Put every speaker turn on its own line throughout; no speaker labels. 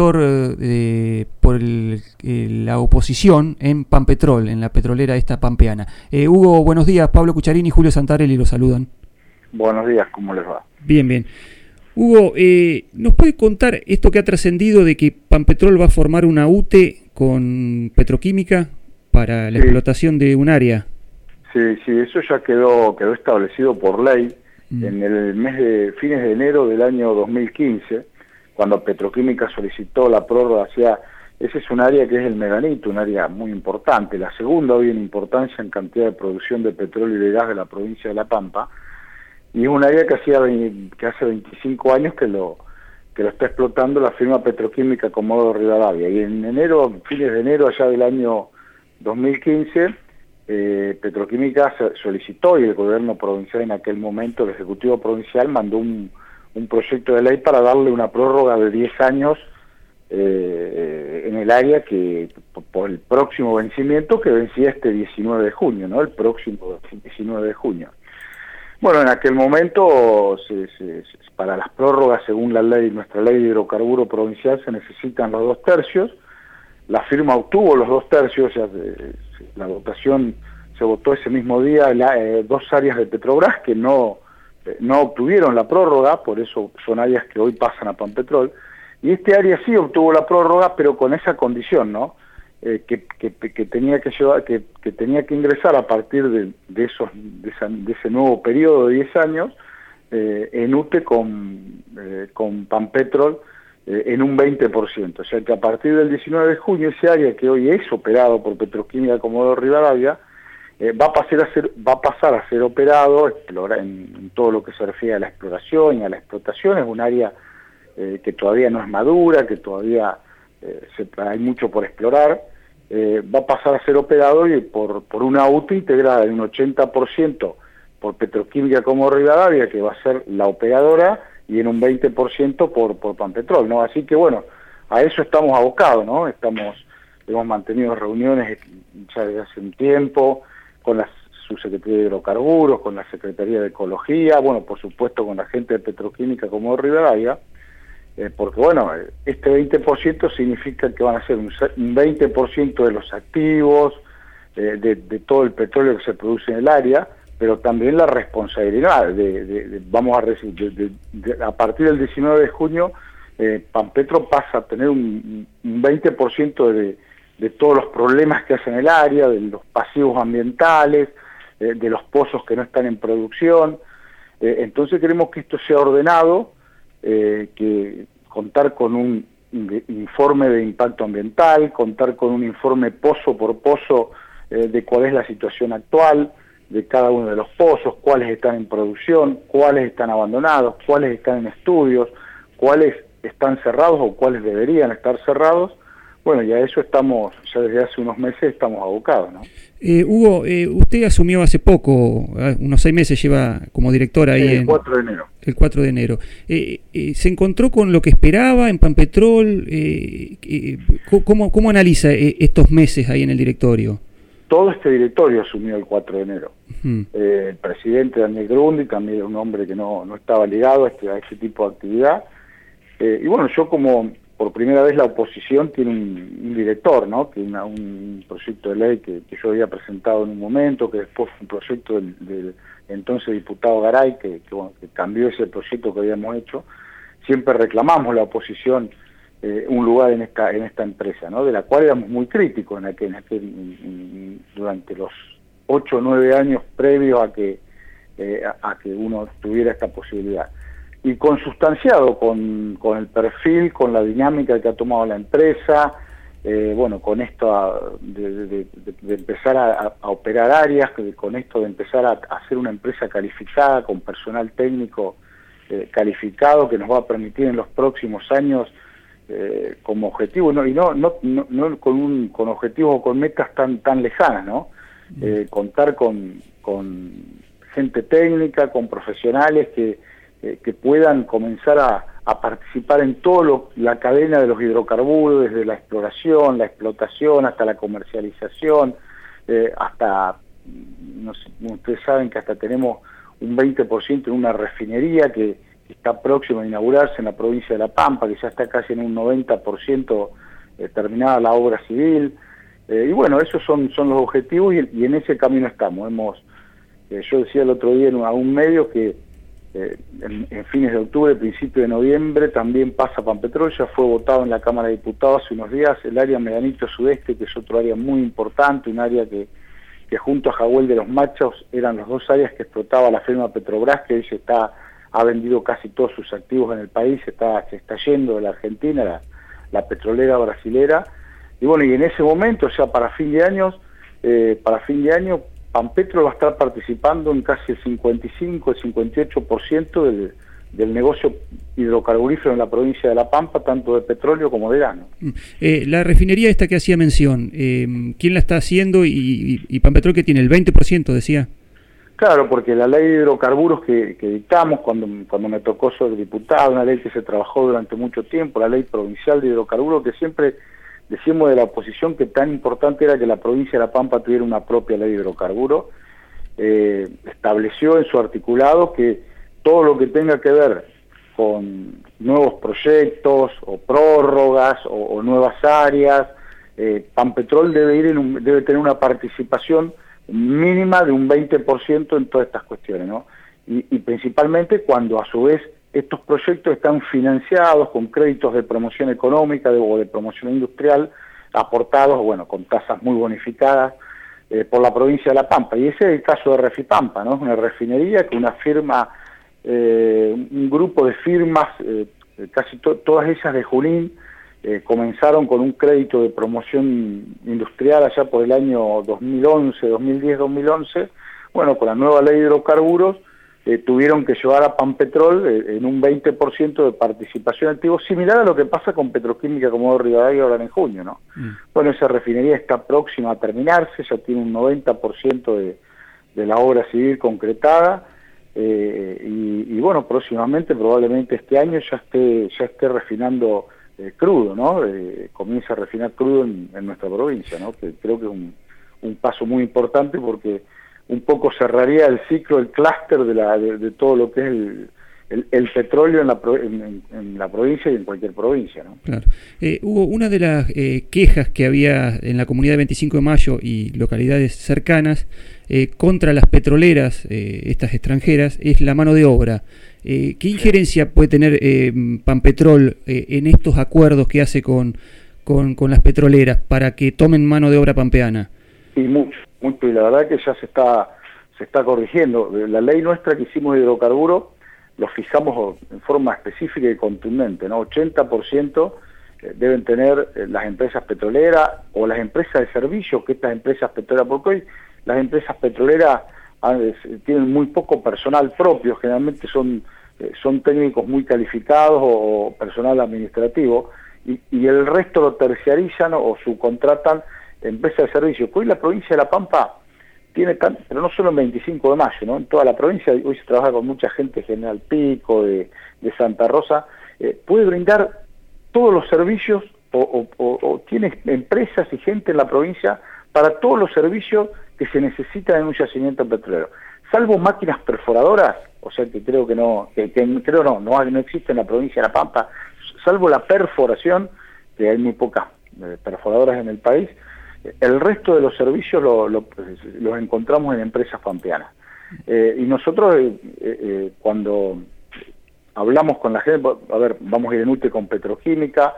Eh, por la oposición en Pampetrol, en la petrolera esta pampeana. Eh, Hugo, buenos días. Pablo Cucharini y Julio Santarelli lo saludan.
Buenos días, ¿cómo les va?
Bien, bien. Hugo, eh, ¿nos puede contar esto que ha trascendido de que Pampetrol va a formar una UTE con petroquímica para la explotación de un área?
Sí, sí, eso ya quedó, quedó establecido por ley mm. en el mes de fines de enero del año 2015 cuando Petroquímica solicitó la prórroga hacia... Ese es un área que es el meganito, un área muy importante, la segunda hoy en importancia en cantidad de producción de petróleo y de gas de la provincia de La Pampa, y es un área que, hacía, que hace 25 años que lo, que lo está explotando la firma petroquímica Comodoro Rivadavia. Y en enero, fines de enero allá del año 2015, eh, Petroquímica solicitó y el gobierno provincial en aquel momento, el Ejecutivo Provincial, mandó un, un proyecto de ley para darle una prórroga de 10 años eh, en el área que por el próximo vencimiento que vencía este 19 de junio, ¿no? El próximo 19 de junio. Bueno, en aquel momento para las prórrogas según la ley, nuestra ley de hidrocarburo provincial se necesitan los dos tercios. La firma obtuvo los dos tercios, la votación se votó ese mismo día eh, dos áreas de Petrobras que no eh, no obtuvieron la prórroga, por eso son áreas que hoy pasan a Panpetrol, y este área sí obtuvo la prórroga, pero con esa condición, ¿no? Eh, que, tenía que llevar, que, tenía que ingresar a partir de, de esos de, ese nuevo periodo de 10 años eh, en UTE con, con Panpetrol en un 20%. O sea que a partir del 19 de junio ese área que hoy es operado por Petroquímica Comodoro Rivadavia eh, va, a pasar a ser, va a pasar a ser operado en, todo lo que se refiere a la exploración y a la explotación. Es un área eh, que todavía no es madura, que todavía eh, hay mucho por explorar. va a pasar a ser operado y por, por una auto integrada en un 80% por Petroquímica como Rivadavia, que va a ser la operadora, y en un 20% por, por Panpetrol, ¿no? Así que bueno, a eso estamos abocados, ¿no? Estamos, hemos mantenido reuniones ya desde hace un tiempo, con la subsecretaría de hidrocarburos, con la Secretaría de Ecología, bueno, por supuesto con la gente de Petroquímica como Rivadavia, eh, porque bueno, este 20% significa que van a ser un, 20% de los activos, eh, de, todo el petróleo que se produce en el área, pero también la responsabilidad de, vamos a recibir, a partir del 19 de junio, eh, Pampetro pasa a tener un, un 20% de de todos los problemas que hacen el área, de los pasivos ambientales, de los pozos que no están en producción. Eh, entonces queremos que esto sea ordenado, eh, que contar con un informe de impacto ambiental, contar con un informe pozo por pozo eh, de cuál es la situación actual de cada uno de los pozos, cuáles están en producción, cuáles están abandonados, cuáles están en estudios, cuáles están cerrados o cuáles deberían estar cerrados, bueno, ya eso estamos, ya desde hace unos meses estamos abocados, ¿no?
Eh, Hugo, eh, usted asumió hace poco, ah, unos seis meses lleva como director ahí.
El 4 de enero.
El 4 de enero. Eh, ¿Se encontró con lo que esperaba en Pampetrol? ¿cómo, ¿Cómo analiza estos meses ahí en el directorio?
Todo este directorio asumió el 4 de enero. el presidente Daniel Grundi también era un hombre que no, no estaba ligado a este, a este tipo de actividad. y bueno, yo como por primera vez la oposición tiene un, director, ¿no? Que un proyecto de ley que, yo había presentado en un momento, que después fue un proyecto del, entonces diputado Garay, que, cambió ese proyecto que habíamos hecho. Siempre reclamamos la oposición eh, un lugar en esta en empresa, ¿no? De la cual éramos muy críticos en aquel, durante los ocho o nueve años previos a que eh, a que uno tuviera esta posibilidad y consustanciado con, con el perfil, con la dinámica que ha tomado la empresa, eh, bueno, con esto de, empezar a, operar áreas, con esto de empezar a, hacer una empresa calificada, con personal técnico eh, calificado, que nos va a permitir en los próximos años, eh, como objetivo, no, y no, no, no, con, un, con objetivos o con metas tan, tan lejanas, ¿no? contar con, con gente técnica, con profesionales que eh, que puedan comenzar a, participar en toda la cadena de los hidrocarburos, desde la exploración, la explotación, hasta la comercialización, eh, hasta, ustedes saben que hasta tenemos un 20% en una refinería que, está próximo a inaugurarse en la provincia de La Pampa, que ya está casi en un 90% eh, terminada la obra civil. Eh, y bueno, esos son, son los objetivos y, en ese camino estamos. Hemos, yo decía el otro día en a un medio que en, fines de octubre, principio de noviembre, también pasa Pampetrol, ya fue votado en la Cámara de Diputados hace unos días el área Medanito Sudeste, que es otro área muy importante, un área que, que junto a Jahuel de los Machos eran las dos áreas que explotaba la firma Petrobras, que hoy está ha vendido casi todos sus activos en el país, está, se está yendo de la Argentina, la, petrolera brasilera. Y bueno, y en ese momento, sea, para fin de año, eh, para fin de año, Pampetro va a estar participando en casi el 55, el 58% del, del negocio hidrocarburífero en la provincia de La Pampa, tanto de petróleo como de grano.
Mm. Eh, la refinería esta que hacía mención, eh, ¿quién la está haciendo y, y, Pampetrol que tiene el 20%, decía?
Claro, porque la ley de hidrocarburos que, dictamos cuando, cuando me tocó ser diputado, una ley que se trabajó durante mucho tiempo, la ley provincial de hidrocarburos, que siempre decimos de la oposición que tan importante era que la provincia de La Pampa tuviera una propia ley de hidrocarburos, eh, estableció en su articulado que todo lo que tenga que ver con nuevos proyectos o prórrogas o, nuevas áreas, eh, Pampetrol debe, ir en debe tener una participación mínima de un 20% en todas estas cuestiones, ¿no? Y, principalmente cuando a su vez estos proyectos están financiados con créditos de promoción económica o de promoción industrial aportados, bueno, con tasas muy bonificadas eh, por la provincia de La Pampa. Y ese es el caso de Refipampa, ¿no? Una refinería que una firma, eh, un grupo de firmas, eh, casi todas ellas de Junín, comenzaron con un crédito de promoción industrial allá por el año 2011, 2010, 2011. Bueno, con la nueva ley de hidrocarburos eh, tuvieron que llevar a Panpetrol eh, en un 20% de participación activo, similar a lo que pasa con Petroquímica como de Rivadavia ahora en junio, ¿no? Mm. Bueno, esa refinería está próxima a terminarse, ya tiene un 90% de, de la obra civil concretada. y, y, bueno, próximamente, probablemente este año ya esté, ya esté refinando eh, crudo, ¿no? Eh, comienza a refinar crudo en, nuestra provincia, ¿no? Que creo que es un, paso muy importante porque un poco cerraría el ciclo, el clúster de, la, de, todo lo que es el, el, petróleo en la, en, la provincia y en cualquier provincia. ¿no?
Claro. Eh, Hugo, una de las eh, quejas que había en la comunidad de 25 de mayo y localidades cercanas contra las petroleras, estas extranjeras, es la mano de obra. Eh, ¿Qué injerencia puede tener eh, Panpetrol eh, en estos acuerdos que hace con, con, las petroleras para que tomen mano de obra pampeana?
Y mucho, mucho, y la verdad que ya se está, se está corrigiendo. La ley nuestra que hicimos de hidrocarburos lo fijamos en forma específica y contundente, ¿no? 80% deben tener las empresas petroleras o las empresas de servicios que estas empresas petroleras, porque hoy las empresas petroleras Ah, tienen muy poco personal propio, generalmente son, eh, son técnicos muy calificados o, personal administrativo, y, el resto lo terciarizan o subcontratan empresas de servicios. Hoy la provincia de La Pampa tiene tan, pero no solo en 25 de mayo, ¿no? en toda la provincia, hoy se trabaja con mucha gente, General Pico, de, Santa Rosa, eh, puede brindar todos los servicios o, o tiene empresas y gente en la provincia para todos los servicios que se necesita en un yacimiento petrolero. Salvo máquinas perforadoras, o sea que creo que no, que, creo no, no, no existe en la provincia de La Pampa, salvo la perforación, que hay muy pocas eh, perforadoras en el país, el resto de los servicios los encontramos en empresas pampeanas. Eh, y nosotros eh, cuando hablamos con la gente, a ver, vamos a ir en UTE con petroquímica,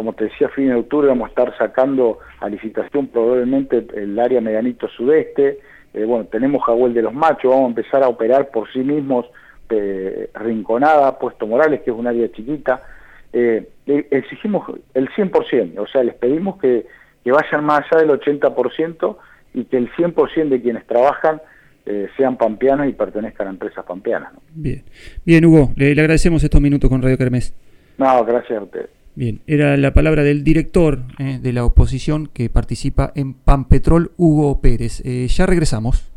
como te decía, a fin de octubre vamos a estar sacando a licitación probablemente el área medianito sudeste. Eh, bueno, tenemos Jahuel de los Machos, vamos a empezar a operar por sí mismos eh, Rinconada, Puesto Morales, que es un área chiquita. Eh, exigimos el 100%, o sea, les pedimos que, vayan más allá del 80% y que el 100% de quienes trabajan sean pampeanos y pertenezcan a empresas pampeanas.
Bien, bien Hugo, le, le, agradecemos estos minutos con Radio Kermés.
No, gracias a usted.
Bien, era la palabra del director eh, de la oposición que participa en Pampetrol, Hugo Pérez. Eh, ya regresamos.